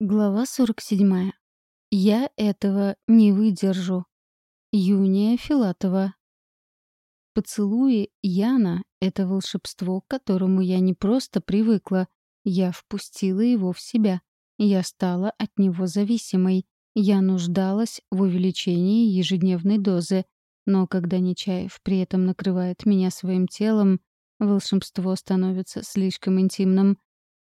Глава 47. Я этого не выдержу. Юния Филатова. Поцелуи Яна — это волшебство, к которому я не просто привыкла. Я впустила его в себя. Я стала от него зависимой. Я нуждалась в увеличении ежедневной дозы. Но когда Нечаев при этом накрывает меня своим телом, волшебство становится слишком интимным.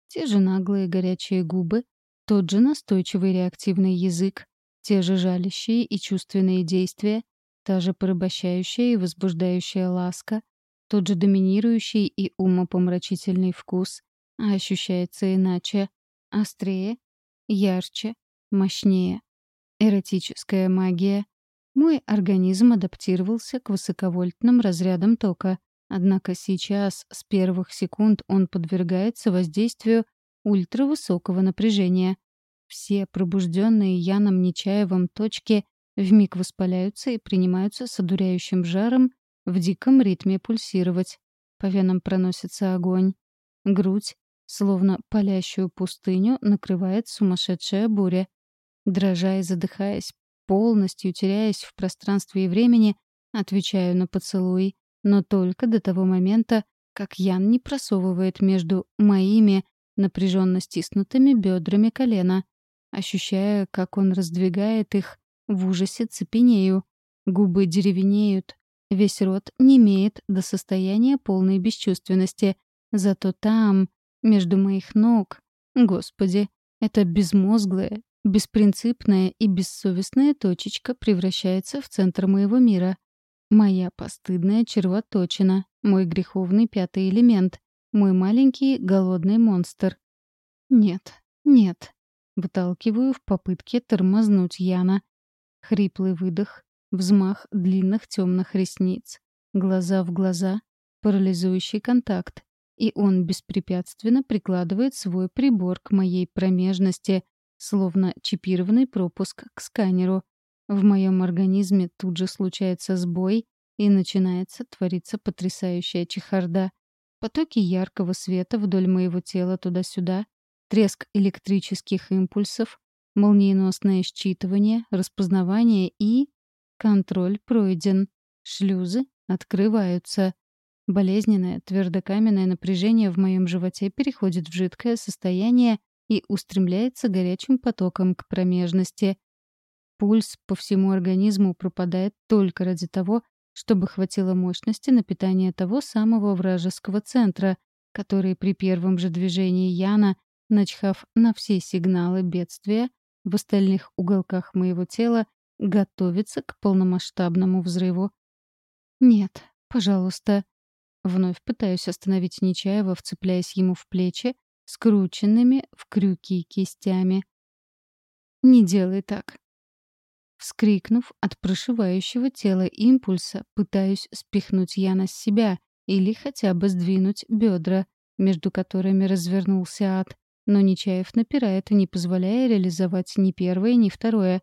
Те же наглые горячие губы — тот же настойчивый реактивный язык, те же жалящие и чувственные действия, та же порабощающая и возбуждающая ласка, тот же доминирующий и умопомрачительный вкус, а ощущается иначе, острее, ярче, мощнее. Эротическая магия. Мой организм адаптировался к высоковольтным разрядам тока, однако сейчас, с первых секунд, он подвергается воздействию ультравысокого напряжения. Все пробужденные Яном Нечаевым точки вмиг воспаляются и принимаются с одуряющим жаром в диком ритме пульсировать. По венам проносится огонь. Грудь, словно палящую пустыню, накрывает сумасшедшая буря. Дрожа и задыхаясь, полностью теряясь в пространстве и времени, отвечаю на поцелуй, но только до того момента, как Ян не просовывает между моими напряженно стиснутыми бедрами колена. Ощущая, как он раздвигает их, в ужасе цепенею. Губы деревенеют. Весь рот немеет до состояния полной бесчувственности. Зато там, между моих ног, господи, эта безмозглая, беспринципная и бессовестная точечка превращается в центр моего мира. Моя постыдная червоточина, мой греховный пятый элемент, мой маленький голодный монстр. Нет, нет. Выталкиваю в попытке тормознуть Яна. Хриплый выдох, взмах длинных темных ресниц. Глаза в глаза, парализующий контакт. И он беспрепятственно прикладывает свой прибор к моей промежности, словно чипированный пропуск к сканеру. В моем организме тут же случается сбой, и начинается твориться потрясающая чехарда. Потоки яркого света вдоль моего тела туда-сюда, треск электрических импульсов, молниеносное считывание, распознавание и... Контроль пройден. Шлюзы открываются. Болезненное, твердокаменное напряжение в моем животе переходит в жидкое состояние и устремляется горячим потоком к промежности. Пульс по всему организму пропадает только ради того, чтобы хватило мощности на питание того самого вражеского центра, который при первом же движении Яна, начхав на все сигналы бедствия, в остальных уголках моего тела готовится к полномасштабному взрыву. «Нет, пожалуйста». Вновь пытаюсь остановить Нечаева, вцепляясь ему в плечи, скрученными в крюки кистями. «Не делай так. Вскрикнув от прошивающего тела импульса, пытаюсь спихнуть Яна с себя или хотя бы сдвинуть бедра, между которыми развернулся ад, но Нечаев напирает, не позволяя реализовать ни первое, ни второе.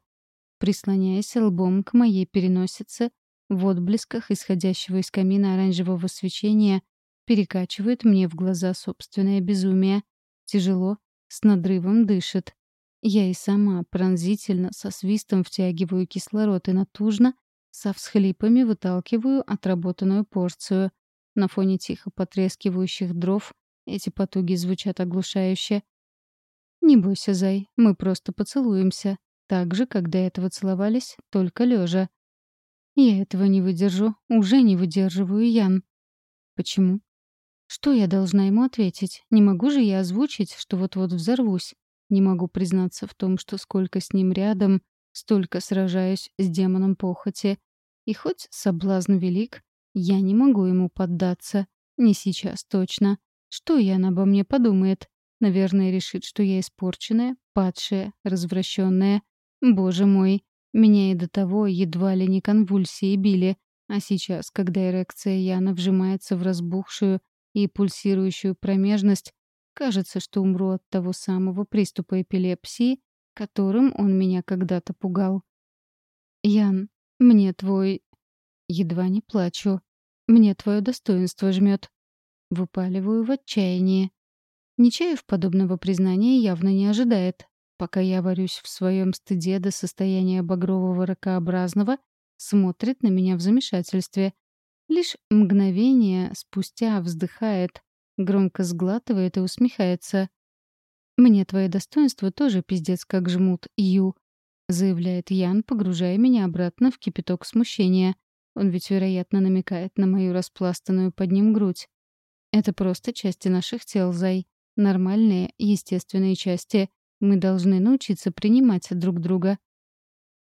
Прислоняясь лбом к моей переносице, в отблесках исходящего из камина оранжевого свечения перекачивает мне в глаза собственное безумие. Тяжело, с надрывом дышит. Я и сама пронзительно со свистом втягиваю кислород и натужно, со всхлипами выталкиваю отработанную порцию. На фоне тихо потрескивающих дров эти потуги звучат оглушающе. «Не бойся, Зай, мы просто поцелуемся. Так же, как до этого целовались, только лежа. «Я этого не выдержу, уже не выдерживаю, Ян». «Почему?» «Что я должна ему ответить? Не могу же я озвучить, что вот-вот взорвусь. Не могу признаться в том, что сколько с ним рядом, столько сражаюсь с демоном похоти. И хоть соблазн велик, я не могу ему поддаться. Не сейчас точно. Что Ян обо мне подумает? Наверное, решит, что я испорченная, падшая, развращенная. Боже мой, меня и до того едва ли не конвульсии били. А сейчас, когда эрекция Яна вжимается в разбухшую и пульсирующую промежность, Кажется, что умру от того самого приступа эпилепсии, которым он меня когда-то пугал. «Ян, мне твой...» Едва не плачу. «Мне твое достоинство жмет». Выпаливаю в отчаянии. Нечаев подобного признания явно не ожидает. пока я варюсь в своем стыде до состояния багрового ракообразного, смотрит на меня в замешательстве. Лишь мгновение спустя вздыхает, громко сглатывает и усмехается. «Мне твои достоинства тоже пиздец как жмут, Ю», — заявляет Ян, погружая меня обратно в кипяток смущения. Он ведь, вероятно, намекает на мою распластанную под ним грудь. Это просто части наших тел, Зай. Нормальные, естественные части. Мы должны научиться принимать друг друга.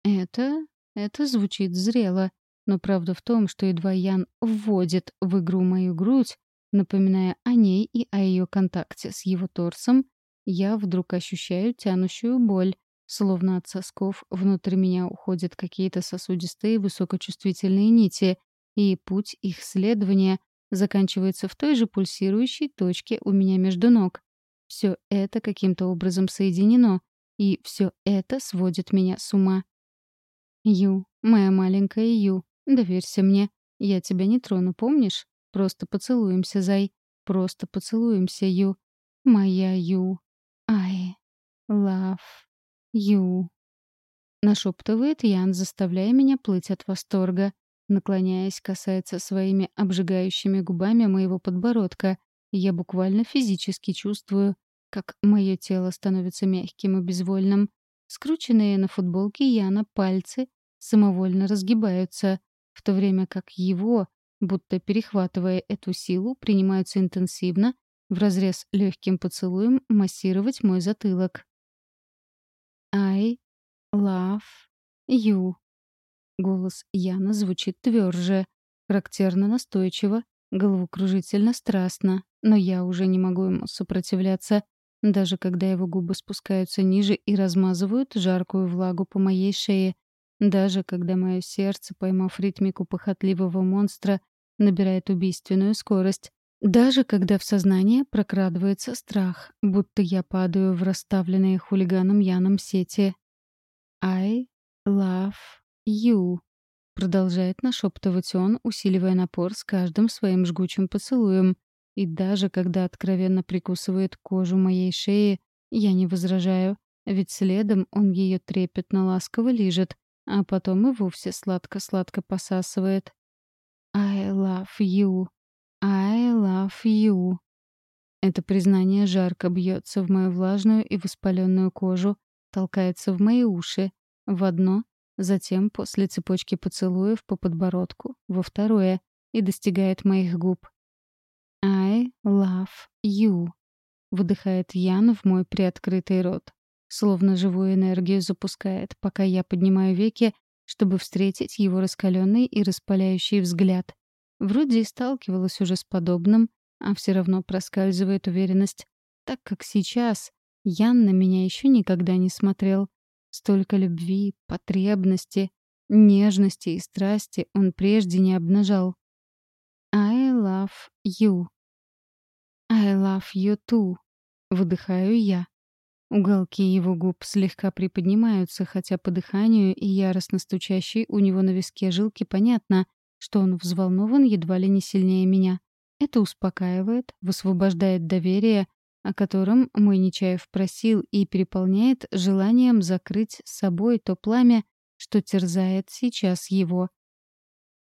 Это... это звучит зрело. Но правда в том, что едва Ян вводит в игру мою грудь, напоминая о ней и о ее контакте с его торсом, я вдруг ощущаю тянущую боль, словно от сосков внутрь меня уходят какие-то сосудистые высокочувствительные нити, и путь их следования заканчивается в той же пульсирующей точке у меня между ног. Все это каким-то образом соединено, и все это сводит меня с ума. Ю, моя маленькая Ю, доверься мне. Я тебя не трону, помнишь? Просто поцелуемся, зай. Просто поцелуемся, Ю. Моя Ю. Ай. Лав. Ю. Нашептывает Ян, заставляя меня плыть от восторга. Наклоняясь, касается своими обжигающими губами моего подбородка. Я буквально физически чувствую, как мое тело становится мягким и безвольным. Скрученные на футболке Яна пальцы самовольно разгибаются, в то время как его, будто перехватывая эту силу, принимаются интенсивно, в разрез легким поцелуем массировать мой затылок. I love you. Голос Яна звучит тверже, характерно настойчиво, головокружительно страстно, но я уже не могу ему сопротивляться, даже когда его губы спускаются ниже и размазывают жаркую влагу по моей шее, даже когда мое сердце, поймав ритмику похотливого монстра, набирает убийственную скорость, даже когда в сознание прокрадывается страх, будто я падаю в расставленные хулиганом Яном сети. I love «Ю», — продолжает нашептывать он, усиливая напор с каждым своим жгучим поцелуем. И даже когда откровенно прикусывает кожу моей шеи, я не возражаю, ведь следом он ее трепетно ласково лижет, а потом и вовсе сладко-сладко посасывает. «I love you. I love you». Это признание жарко бьется в мою влажную и воспаленную кожу, толкается в мои уши, в одно затем после цепочки поцелуев по подбородку, во второе, и достигает моих губ. «I love you», — выдыхает Ян в мой приоткрытый рот. Словно живую энергию запускает, пока я поднимаю веки, чтобы встретить его раскаленный и распаляющий взгляд. Вроде и сталкивалась уже с подобным, а все равно проскальзывает уверенность, так как сейчас Ян на меня еще никогда не смотрел. Столько любви, потребности, нежности и страсти он прежде не обнажал. I love you. I love you too. Выдыхаю я. Уголки его губ слегка приподнимаются, хотя по дыханию и яростно стучащей у него на виске жилки понятно, что он взволнован едва ли не сильнее меня. Это успокаивает, высвобождает доверие, о котором мой Нечаев просил и переполняет желанием закрыть с собой то пламя, что терзает сейчас его.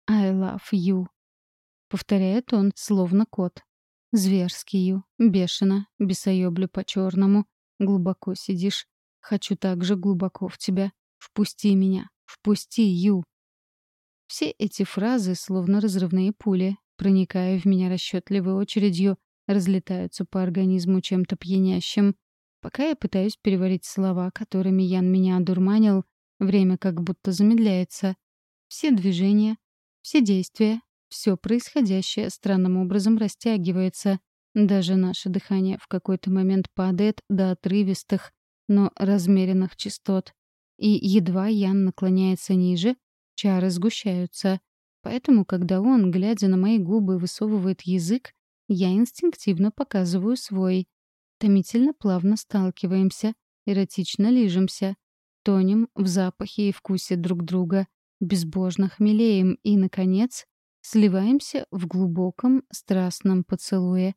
«I love you», — повторяет он, словно кот. «Зверский ю, бешено, бесоеблю по-черному. Глубоко сидишь. Хочу так же глубоко в тебя. Впусти меня, впусти, ю». Все эти фразы, словно разрывные пули, проникая в меня расчетливой очередью, разлетаются по организму чем-то пьянящим. Пока я пытаюсь переварить слова, которыми Ян меня одурманил, время как будто замедляется. Все движения, все действия, все происходящее странным образом растягивается. Даже наше дыхание в какой-то момент падает до отрывистых, но размеренных частот. И едва Ян наклоняется ниже, чары сгущаются. Поэтому, когда он, глядя на мои губы, высовывает язык, я инстинктивно показываю свой. Томительно плавно сталкиваемся, эротично лижемся, тонем в запахе и вкусе друг друга, безбожно хмелеем и, наконец, сливаемся в глубоком страстном поцелуе.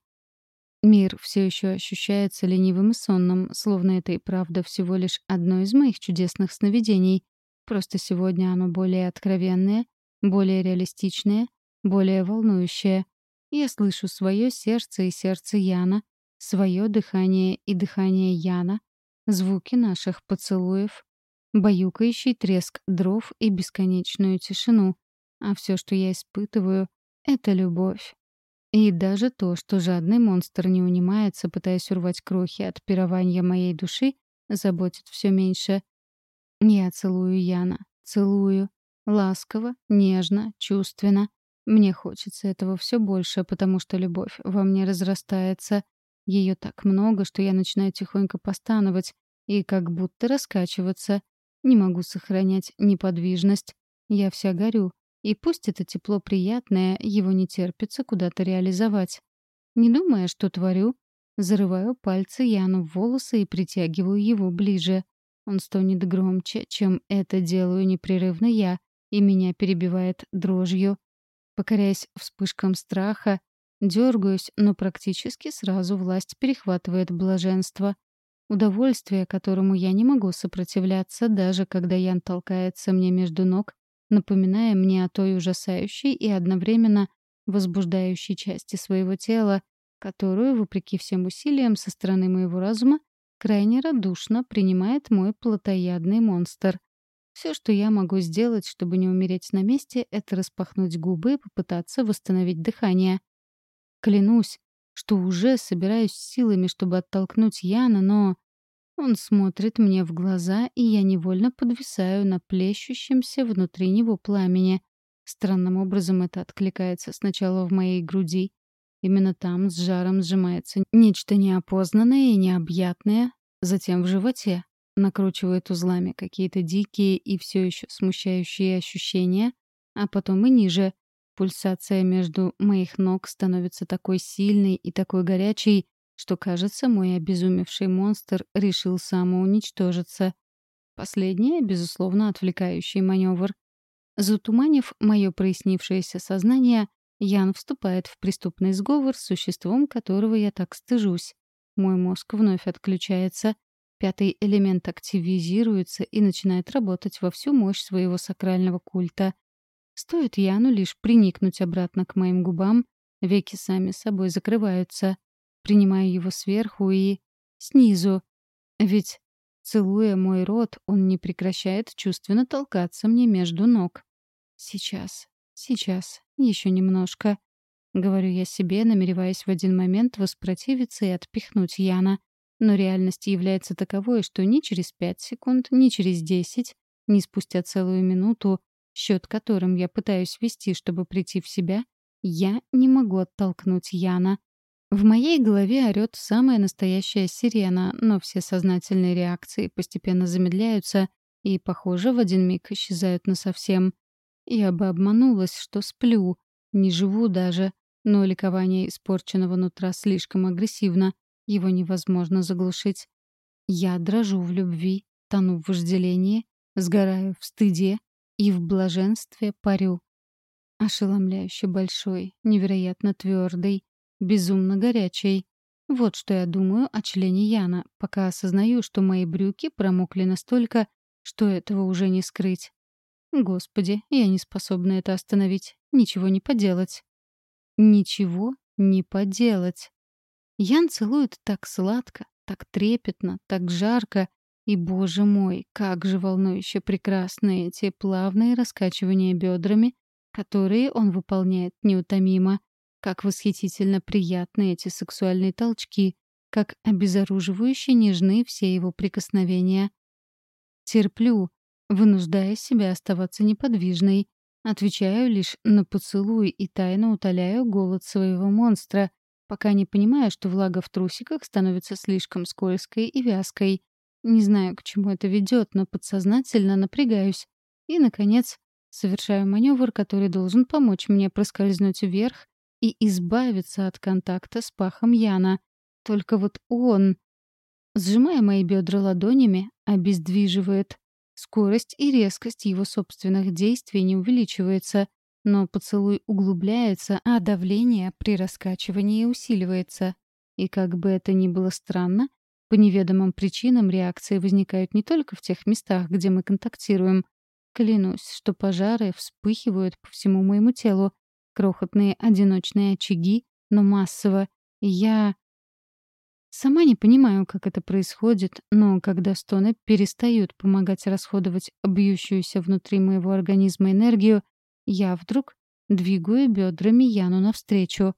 Мир все еще ощущается ленивым и сонным, словно это и правда всего лишь одно из моих чудесных сновидений. Просто сегодня оно более откровенное, более реалистичное, более волнующее. Я слышу свое сердце и сердце Яна, свое дыхание и дыхание Яна, звуки наших поцелуев, баюкающий треск дров и бесконечную тишину. А все, что я испытываю, — это любовь. И даже то, что жадный монстр не унимается, пытаясь урвать крохи от пирования моей души, заботит все меньше. Я целую Яна, целую. Ласково, нежно, чувственно. Мне хочется этого все больше, потому что любовь во мне разрастается. Ее так много, что я начинаю тихонько постановать и как будто раскачиваться. Не могу сохранять неподвижность. Я вся горю. И пусть это тепло приятное, его не терпится куда-то реализовать. Не думая, что творю, зарываю пальцы Яну в волосы и притягиваю его ближе. Он стонет громче, чем это делаю непрерывно я, и меня перебивает дрожью. Покоряясь вспышкам страха, дергаюсь, но практически сразу власть перехватывает блаженство. Удовольствие, которому я не могу сопротивляться, даже когда Ян толкается мне между ног напоминая мне о той ужасающей и одновременно возбуждающей части своего тела, которую, вопреки всем усилиям со стороны моего разума, крайне радушно принимает мой плотоядный монстр. Все, что я могу сделать, чтобы не умереть на месте, это распахнуть губы и попытаться восстановить дыхание. Клянусь, что уже собираюсь силами, чтобы оттолкнуть Яна, но он смотрит мне в глаза, и я невольно подвисаю на плещущемся внутри него пламени. Странным образом это откликается сначала в моей груди. Именно там с жаром сжимается нечто неопознанное и необъятное, затем в животе. Накручивает узлами какие-то дикие и все еще смущающие ощущения, а потом и ниже. Пульсация между моих ног становится такой сильной и такой горячей, что, кажется, мой обезумевший монстр решил самоуничтожиться. Последнее, безусловно, отвлекающий маневр. Затуманив мое прояснившееся сознание, Ян вступает в преступный сговор с существом, которого я так стыжусь. Мой мозг вновь отключается. Пятый элемент активизируется и начинает работать во всю мощь своего сакрального культа. Стоит Яну лишь приникнуть обратно к моим губам, веки сами собой закрываются — Принимаю его сверху и... снизу. Ведь, целуя мой рот, он не прекращает чувственно толкаться мне между ног. Сейчас, сейчас, еще немножко. Говорю я себе, намереваясь в один момент воспротивиться и отпихнуть Яна. Но реальность является таковой, что ни через пять секунд, ни через десять, ни спустя целую минуту, счет которым я пытаюсь вести, чтобы прийти в себя, я не могу оттолкнуть Яна. В моей голове орёт самая настоящая сирена, но все сознательные реакции постепенно замедляются и, похоже, в один миг исчезают насовсем. Я бы обманулась, что сплю, не живу даже, но ликование испорченного нутра слишком агрессивно, его невозможно заглушить. Я дрожу в любви, тону в вожделении, сгораю в стыде и в блаженстве парю. Ошеломляюще большой, невероятно твердый, безумно горячей. Вот что я думаю о члене Яна, пока осознаю, что мои брюки промокли настолько, что этого уже не скрыть. Господи, я не способна это остановить. Ничего не поделать. Ничего не поделать. Ян целует так сладко, так трепетно, так жарко. И, боже мой, как же волнующе прекрасны эти плавные раскачивания бедрами, которые он выполняет неутомимо. Как восхитительно приятны эти сексуальные толчки, как обезоруживающе нежны все его прикосновения. Терплю, вынуждая себя оставаться неподвижной. Отвечаю лишь на поцелуй и тайно утоляю голод своего монстра, пока не понимаю, что влага в трусиках становится слишком скользкой и вязкой. Не знаю, к чему это ведет, но подсознательно напрягаюсь. И, наконец, совершаю маневр, который должен помочь мне проскользнуть вверх и избавиться от контакта с пахом Яна. Только вот он, сжимая мои бедра ладонями, обездвиживает. Скорость и резкость его собственных действий не увеличивается, но поцелуй углубляется, а давление при раскачивании усиливается. И как бы это ни было странно, по неведомым причинам реакции возникают не только в тех местах, где мы контактируем. Клянусь, что пожары вспыхивают по всему моему телу. Крохотные одиночные очаги, но массово. Я... Сама не понимаю, как это происходит, но когда стоны перестают помогать расходовать бьющуюся внутри моего организма энергию, я вдруг двигаю бедрами Яну навстречу.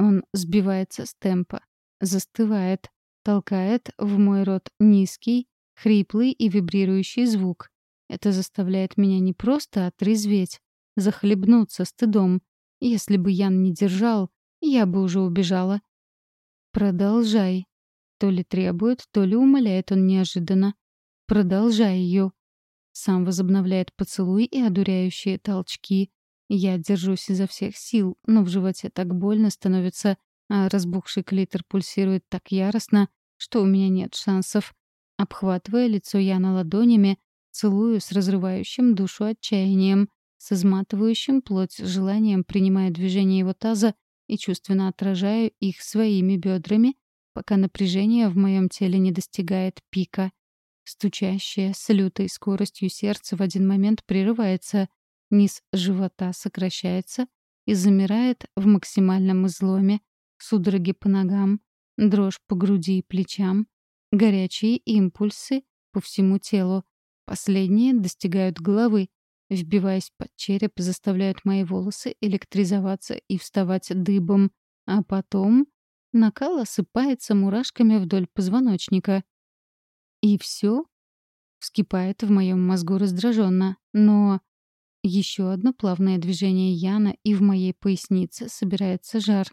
Он сбивается с темпа, застывает, толкает в мой рот низкий, хриплый и вибрирующий звук. Это заставляет меня не просто отрезветь, захлебнуться стыдом. Если бы Ян не держал, я бы уже убежала. «Продолжай». То ли требует, то ли умоляет он неожиданно. «Продолжай ее». Сам возобновляет поцелуй и одуряющие толчки. Я держусь изо всех сил, но в животе так больно становится, а разбухший клитор пульсирует так яростно, что у меня нет шансов. Обхватывая лицо Яна ладонями, целую с разрывающим душу отчаянием, с изматывающим плоть желанием принимая движение его таза и чувственно отражаю их своими бедрами, пока напряжение в моем теле не достигает пика. Стучащее с лютой скоростью сердце в один момент прерывается, низ живота сокращается и замирает в максимальном изломе, судороги по ногам, дрожь по груди и плечам, горячие импульсы по всему телу. Последние достигают головы, вбиваясь под череп, заставляют мои волосы электризоваться и вставать дыбом, а потом накал осыпается мурашками вдоль позвоночника. И все вскипает в моем мозгу раздраженно, но еще одно плавное движение Яна, и в моей пояснице собирается жар.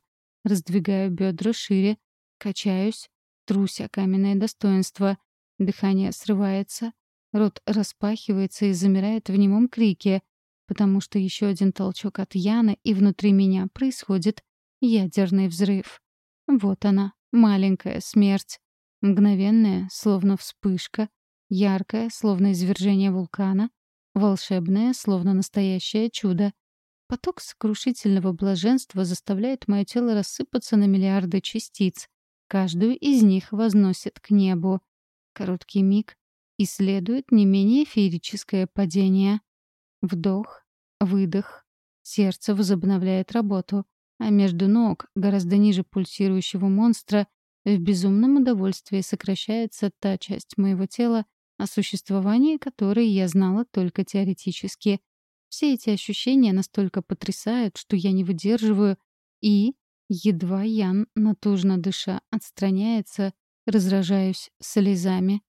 Раздвигаю бедра шире, качаюсь, труся каменное достоинство. Дыхание срывается, Рот распахивается и замирает в немом крике, потому что еще один толчок от Яны, и внутри меня происходит ядерный взрыв. Вот она, маленькая смерть. Мгновенная, словно вспышка, яркая, словно извержение вулкана, волшебная, словно настоящее чудо. Поток сокрушительного блаженства заставляет мое тело рассыпаться на миллиарды частиц. Каждую из них возносит к небу. Короткий миг, и следует не менее феерическое падение. Вдох, выдох, сердце возобновляет работу, а между ног, гораздо ниже пульсирующего монстра, в безумном удовольствии сокращается та часть моего тела, о существовании которой я знала только теоретически. Все эти ощущения настолько потрясают, что я не выдерживаю и, едва Ян, натужно дыша, отстраняется, разражаюсь слезами.